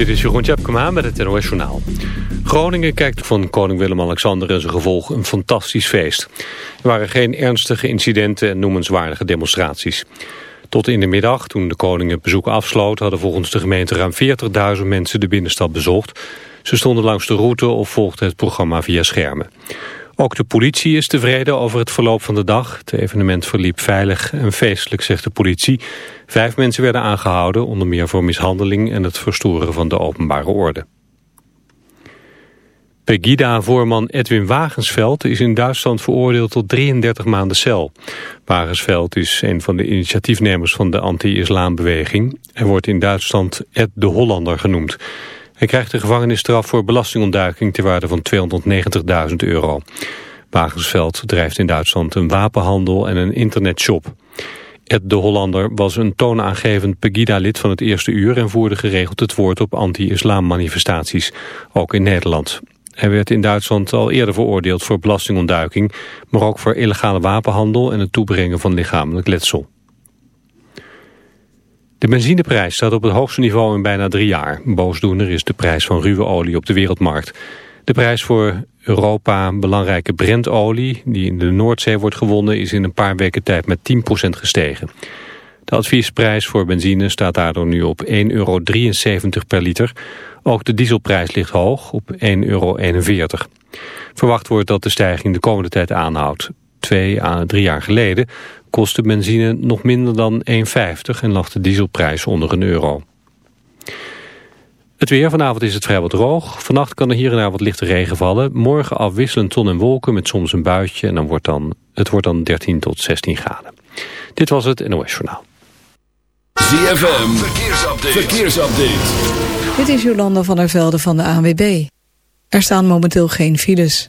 Dit is Jeroen Tjepkema met het NOS Journaal. Groningen kijkt van koning Willem-Alexander en zijn gevolg een fantastisch feest. Er waren geen ernstige incidenten en noemenswaardige demonstraties. Tot in de middag, toen de koning het bezoek afsloot... hadden volgens de gemeente ruim 40.000 mensen de binnenstad bezocht. Ze stonden langs de route of volgden het programma via schermen. Ook de politie is tevreden over het verloop van de dag. Het evenement verliep veilig en feestelijk, zegt de politie. Vijf mensen werden aangehouden, onder meer voor mishandeling en het verstoren van de openbare orde. Pegida-voorman Edwin Wagensveld is in Duitsland veroordeeld tot 33 maanden cel. Wagensveld is een van de initiatiefnemers van de anti-islambeweging. Hij wordt in Duitsland Ed de Hollander genoemd. Hij krijgt een gevangenisstraf voor belastingontduiking ter waarde van 290.000 euro. Wagensveld drijft in Duitsland een wapenhandel en een internetshop. Ed de Hollander was een toonaangevend Pegida-lid van het eerste uur... en voerde geregeld het woord op anti-islam manifestaties, ook in Nederland. Hij werd in Duitsland al eerder veroordeeld voor belastingontduiking... maar ook voor illegale wapenhandel en het toebrengen van lichamelijk letsel. De benzineprijs staat op het hoogste niveau in bijna drie jaar. Boosdoener is de prijs van ruwe olie op de wereldmarkt. De prijs voor Europa belangrijke Brentolie, die in de Noordzee wordt gewonnen, is in een paar weken tijd met 10% gestegen. De adviesprijs voor benzine staat daardoor nu op 1,73 euro per liter. Ook de dieselprijs ligt hoog, op 1,41 euro. Verwacht wordt dat de stijging de komende tijd aanhoudt. Twee à drie jaar geleden kostte benzine nog minder dan 1,50 en lag de dieselprijs onder een euro. Het weer, vanavond is het vrijwel droog. Vannacht kan er hier en daar wat lichte regen vallen. Morgen afwisselend zon en wolken met soms een buitje. En dan wordt dan, het wordt dan 13 tot 16 graden. Dit was het NOS Journaal. ZFM, verkeersupdate. verkeersupdate. Dit is Jolanda van der Velde van de ANWB. Er staan momenteel geen files.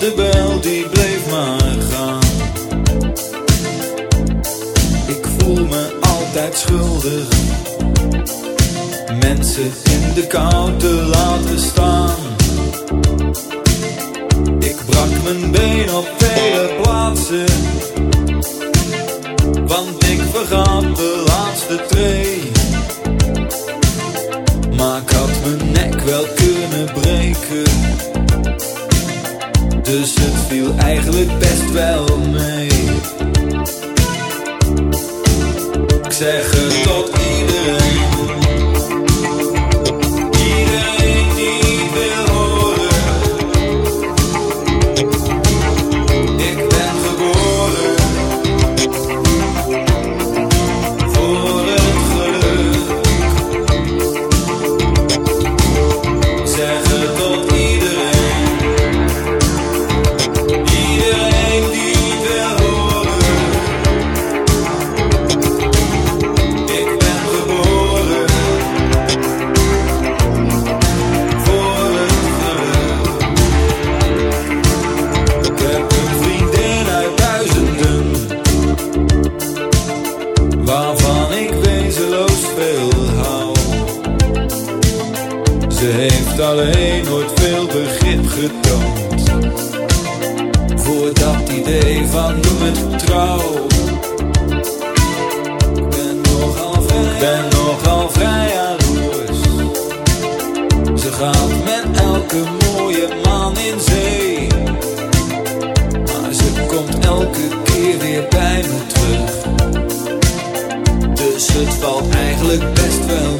de bel die bleef maar gaan. Ik voel me altijd schuldig. Mensen in de kou te laten staan. Ik brak mijn been op vele plaatsen. Want ik vergat de laatste twee, Maar ik had mijn nek wel kunnen breken dus het viel eigenlijk best wel mee. Ik zeg het tot valt eigenlijk best wel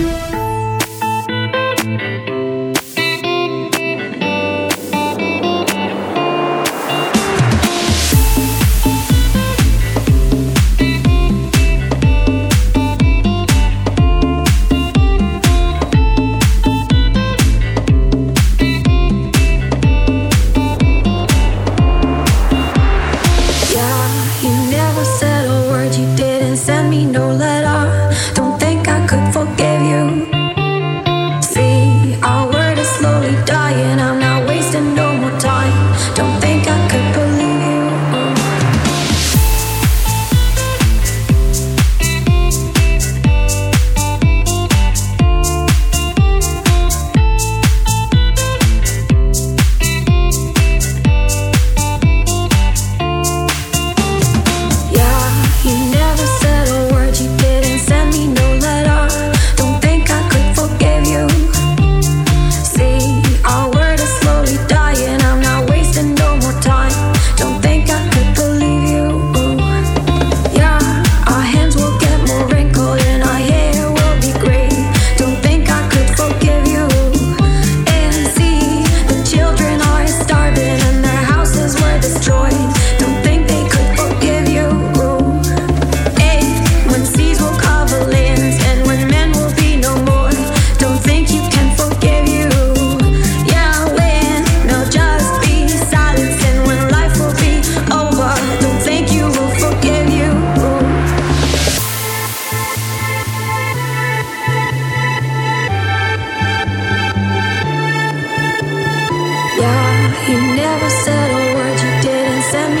said oh, a word, you didn't send me.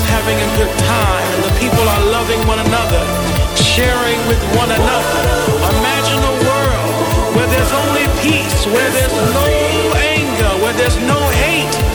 Is having a good time, and the people are loving one another, sharing with one another. Imagine a world where there's only peace, where there's no anger, where there's no hate,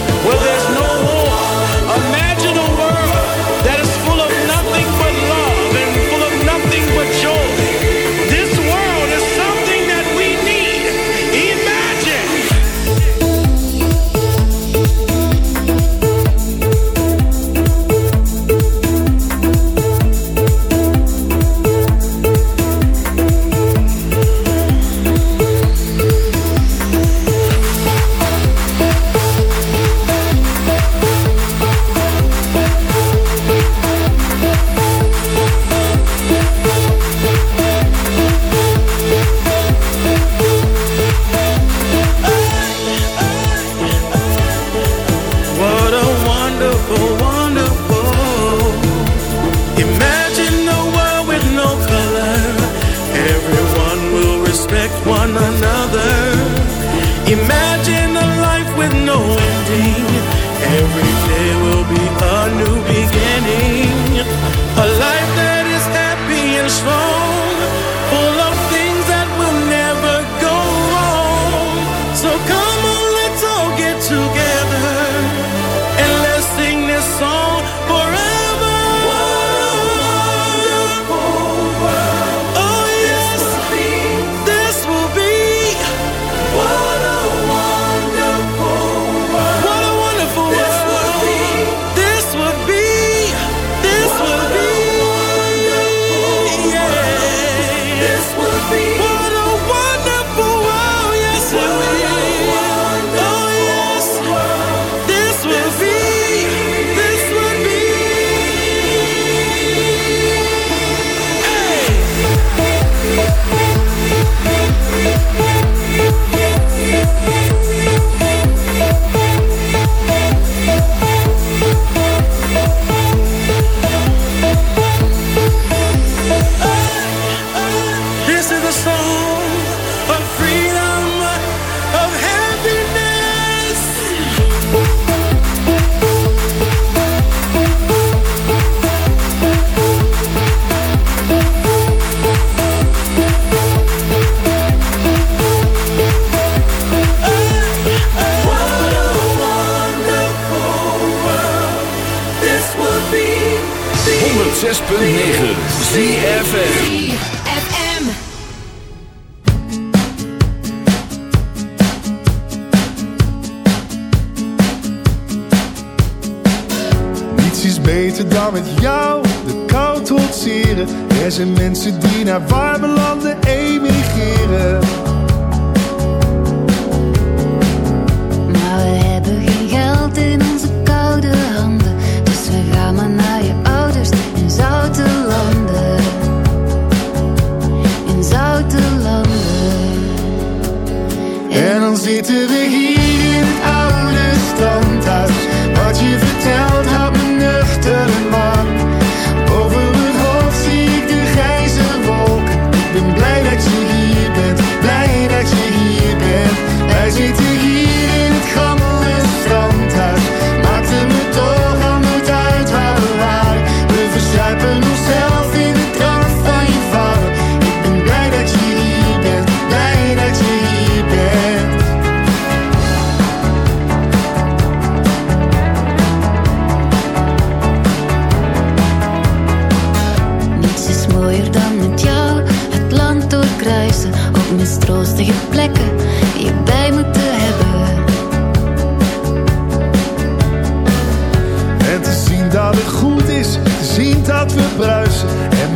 zijn mensen die naar waar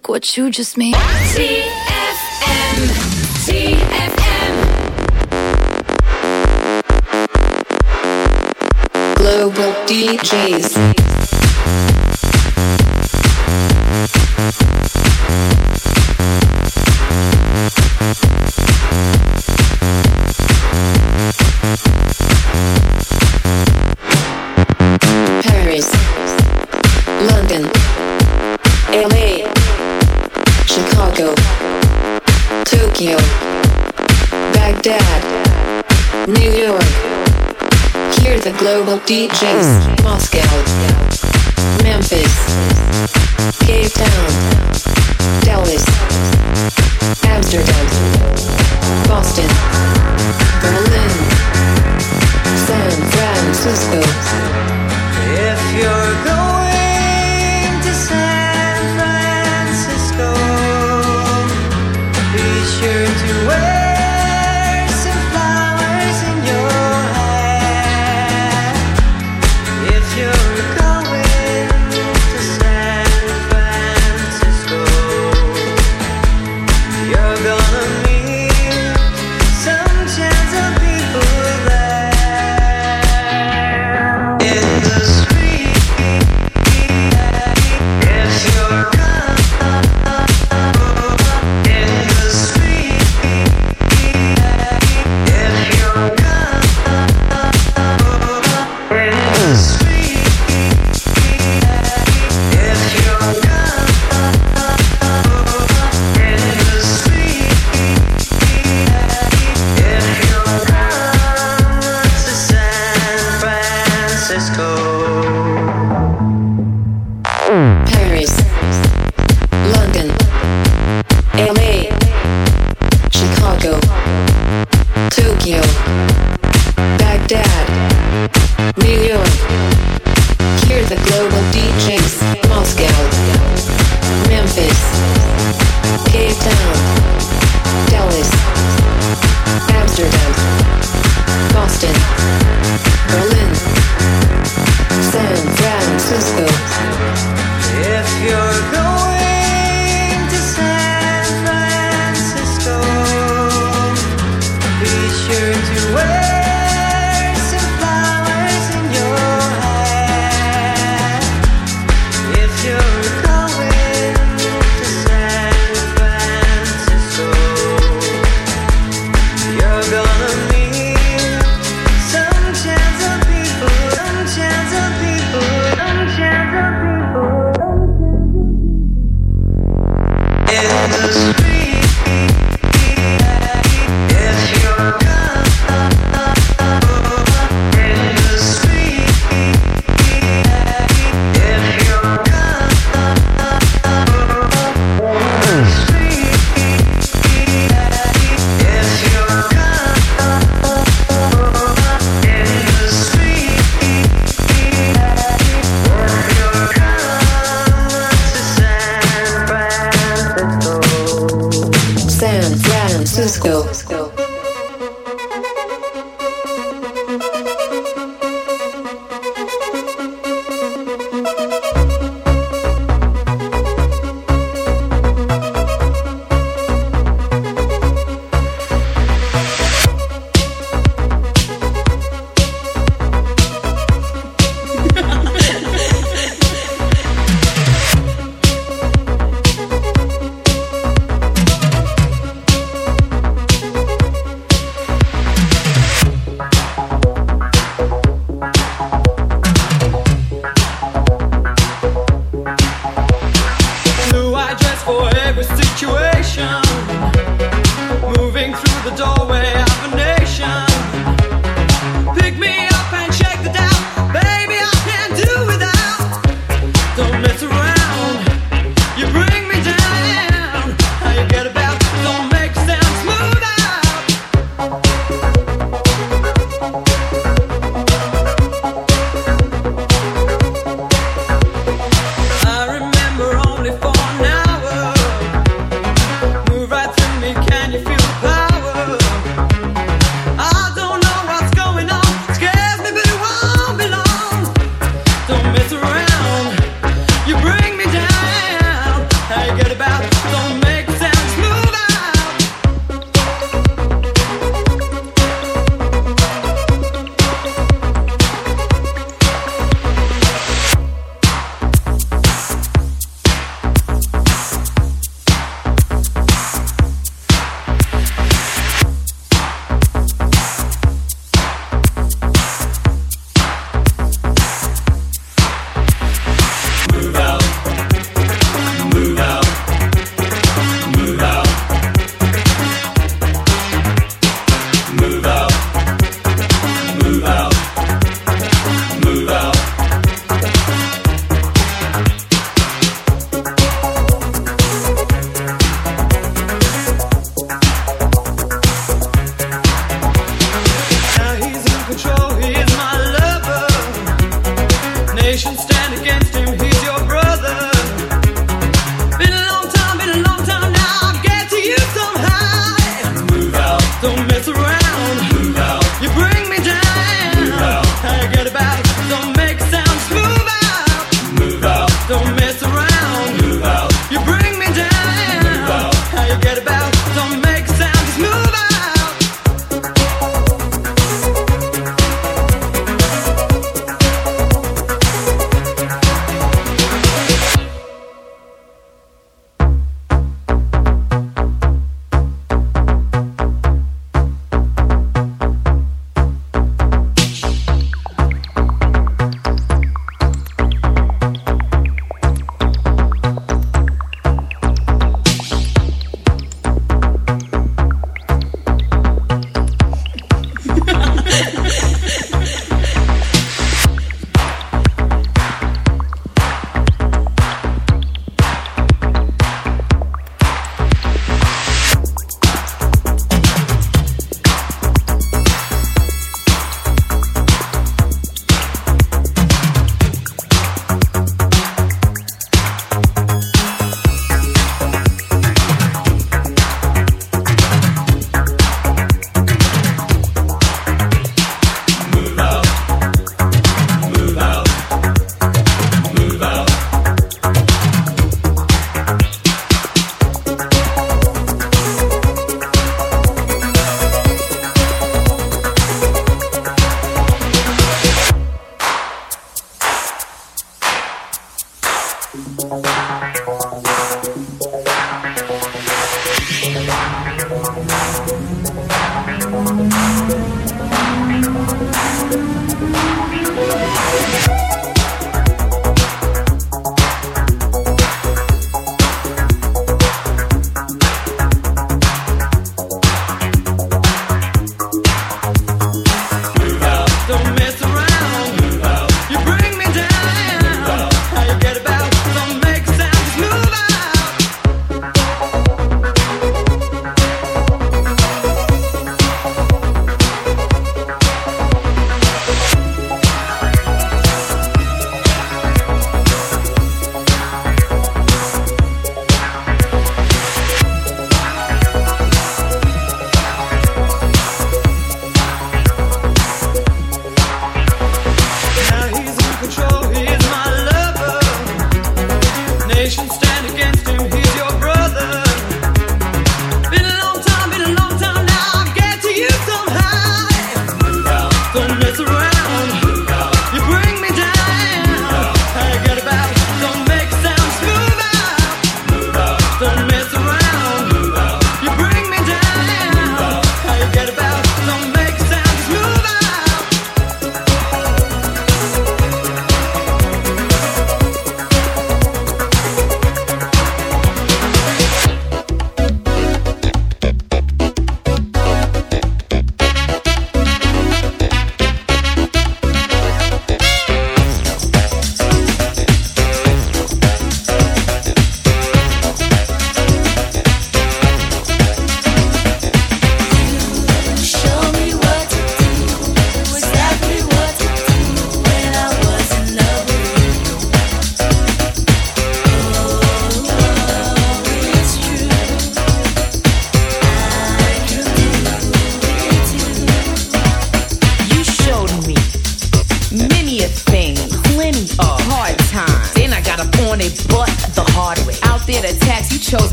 Look what you just made. TFM. TFM. Global DJs. DJs. Moscow,